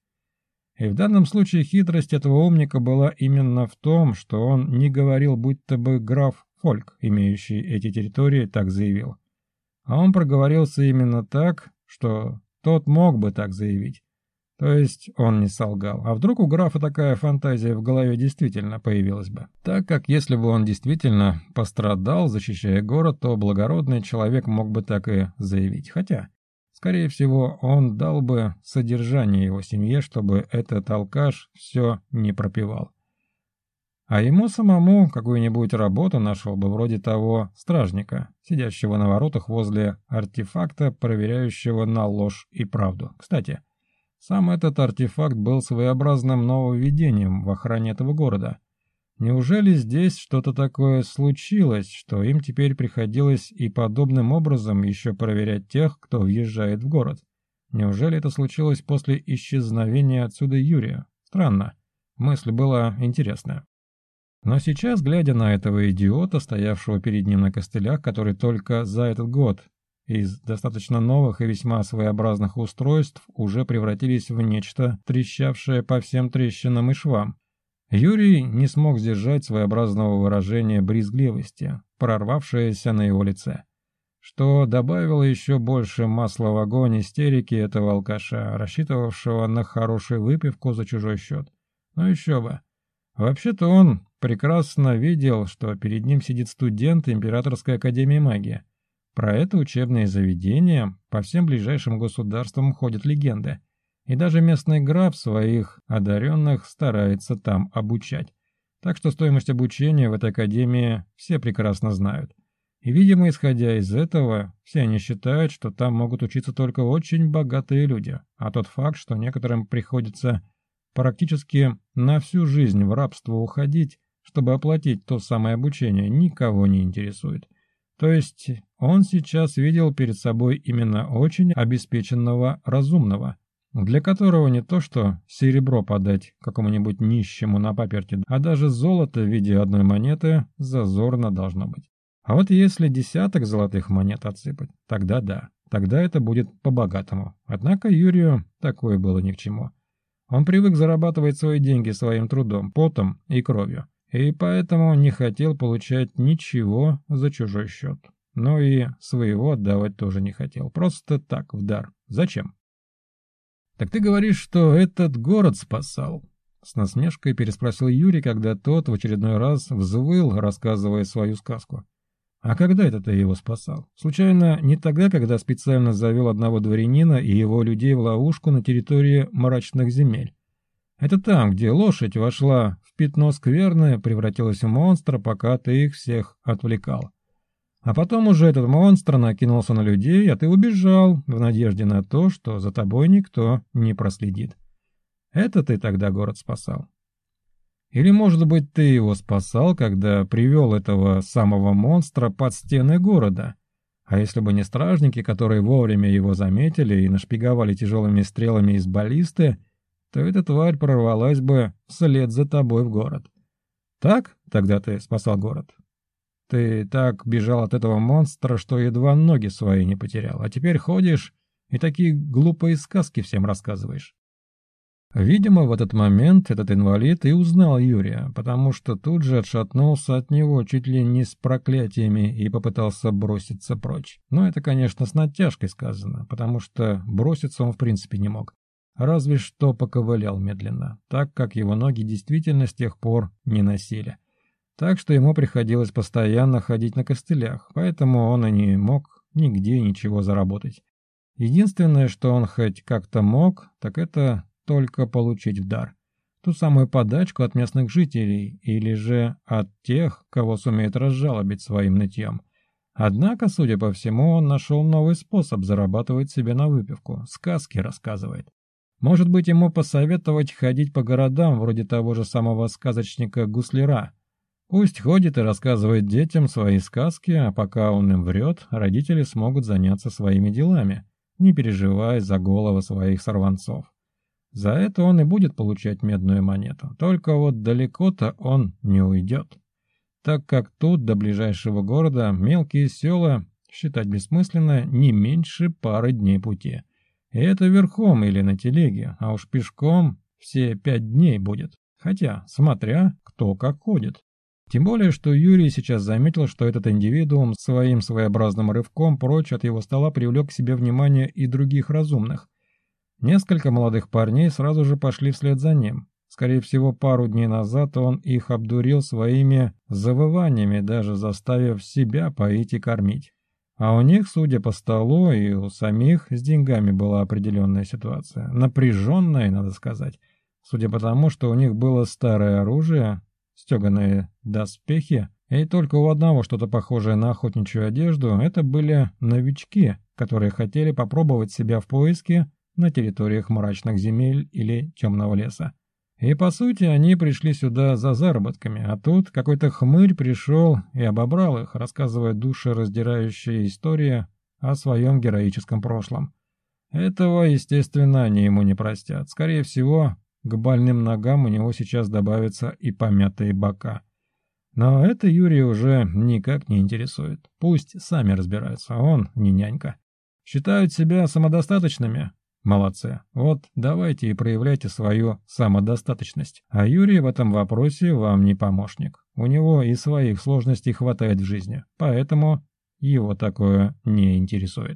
[SPEAKER 1] И в данном случае хитрость этого умника была именно в том, что он не говорил, будто бы граф Фольк, имеющий эти территории, так заявил. А он проговорился именно так, что тот мог бы так заявить. То есть он не солгал. А вдруг у графа такая фантазия в голове действительно появилась бы? Так как если бы он действительно пострадал, защищая город, то благородный человек мог бы так и заявить. Хотя, скорее всего, он дал бы содержание его семье, чтобы этот алкаш все не пропивал. А ему самому какую-нибудь работу нашел бы вроде того стражника, сидящего на воротах возле артефакта, проверяющего на ложь и правду. Кстати, сам этот артефакт был своеобразным нововведением в охране этого города. Неужели здесь что-то такое случилось, что им теперь приходилось и подобным образом еще проверять тех, кто въезжает в город? Неужели это случилось после исчезновения отсюда Юрия? Странно. Мысль была интересная. Но сейчас, глядя на этого идиота, стоявшего перед ним на костылях, который только за этот год из достаточно новых и весьма своеобразных устройств уже превратились в нечто, трещавшее по всем трещинам и швам. Юрий не смог сдержать своеобразного выражения брезгливости, прорвавшееся на его лице, что добавило еще больше масла в огонь истерики этого алкаша, рассчитывавшего на хорошую выпивку за чужой счет. Ну еще бы. Вообще-то он прекрасно видел, что перед ним сидит студент Императорской Академии Магии, про это учебное заведение по всем ближайшим государствам ходят легенды, и даже местный граф своих одаренных старается там обучать. Так что стоимость обучения в этой академии все прекрасно знают. И, видимо, исходя из этого, все они считают, что там могут учиться только очень богатые люди, а тот факт, что некоторым приходится практически на всю жизнь в рабство уходить, чтобы оплатить то самое обучение, никого не интересует. То есть он сейчас видел перед собой именно очень обеспеченного разумного, для которого не то что серебро подать какому-нибудь нищему на паперте, а даже золото в виде одной монеты зазорно должно быть. А вот если десяток золотых монет отсыпать, тогда да, тогда это будет по-богатому. Однако Юрию такое было ни к чему. Он привык зарабатывать свои деньги своим трудом, потом и кровью и поэтому не хотел получать ничего за чужой счет. но и своего отдавать тоже не хотел. Просто так, в дар. Зачем? «Так ты говоришь, что этот город спасал?» С насмешкой переспросил Юрий, когда тот в очередной раз взвыл, рассказывая свою сказку. «А когда это ты его спасал? Случайно не тогда, когда специально завел одного дворянина и его людей в ловушку на территории мрачных земель?» Это там, где лошадь вошла в пятно скверное, превратилась в монстра, пока ты их всех отвлекал. А потом уже этот монстр накинулся на людей, а ты убежал в надежде на то, что за тобой никто не проследит. Это ты тогда город спасал. Или, может быть, ты его спасал, когда привел этого самого монстра под стены города. А если бы не стражники, которые вовремя его заметили и нашпиговали тяжелыми стрелами из баллисты, то эта тварь прорвалась бы вслед за тобой в город. Так тогда ты спасал город? Ты так бежал от этого монстра, что едва ноги свои не потерял, а теперь ходишь и такие глупые сказки всем рассказываешь. Видимо, в этот момент этот инвалид и узнал Юрия, потому что тут же отшатнулся от него чуть ли не с проклятиями и попытался броситься прочь. Но это, конечно, с натяжкой сказано, потому что броситься он в принципе не мог разве что поковылял медленно, так как его ноги действительно с тех пор не носили. Так что ему приходилось постоянно ходить на костылях, поэтому он и не мог нигде ничего заработать. Единственное, что он хоть как-то мог, так это только получить в дар. Ту самую подачку от местных жителей или же от тех, кого сумеет разжалобить своим нытьем. Однако, судя по всему, он нашел новый способ зарабатывать себе на выпивку, сказки рассказывает. Может быть, ему посоветовать ходить по городам, вроде того же самого сказочника Гуслера. Пусть ходит и рассказывает детям свои сказки, а пока он им врет, родители смогут заняться своими делами, не переживая за головы своих сорванцов. За это он и будет получать медную монету, только вот далеко-то он не уйдет. Так как тут, до ближайшего города, мелкие села, считать бессмысленно, не меньше пары дней пути – и это верхом или на телеге, а уж пешком все пять дней будет. Хотя, смотря кто как ходит. Тем более, что Юрий сейчас заметил, что этот индивидуум своим своеобразным рывком прочь от его стола привлек к себе внимание и других разумных. Несколько молодых парней сразу же пошли вслед за ним. Скорее всего, пару дней назад он их обдурил своими завываниями, даже заставив себя поить и кормить. А у них, судя по столу, и у самих с деньгами была определенная ситуация. Напряженная, надо сказать. Судя по тому, что у них было старое оружие, стеганые доспехи, и только у одного что-то похожее на охотничью одежду, это были новички, которые хотели попробовать себя в поиске на территориях мрачных земель или темного леса. И, по сути, они пришли сюда за заработками, а тут какой-то хмырь пришел и обобрал их, рассказывая душераздирающие истории о своем героическом прошлом. Этого, естественно, они ему не простят. Скорее всего, к больным ногам у него сейчас добавятся и помятые бока. Но это Юрия уже никак не интересует. Пусть сами разбираются, он не нянька. Считают себя самодостаточными, Молодцы. Вот давайте и проявляйте свою самодостаточность. А Юрий в этом вопросе вам не помощник. У него и своих сложностей хватает в жизни, поэтому его такое не интересует.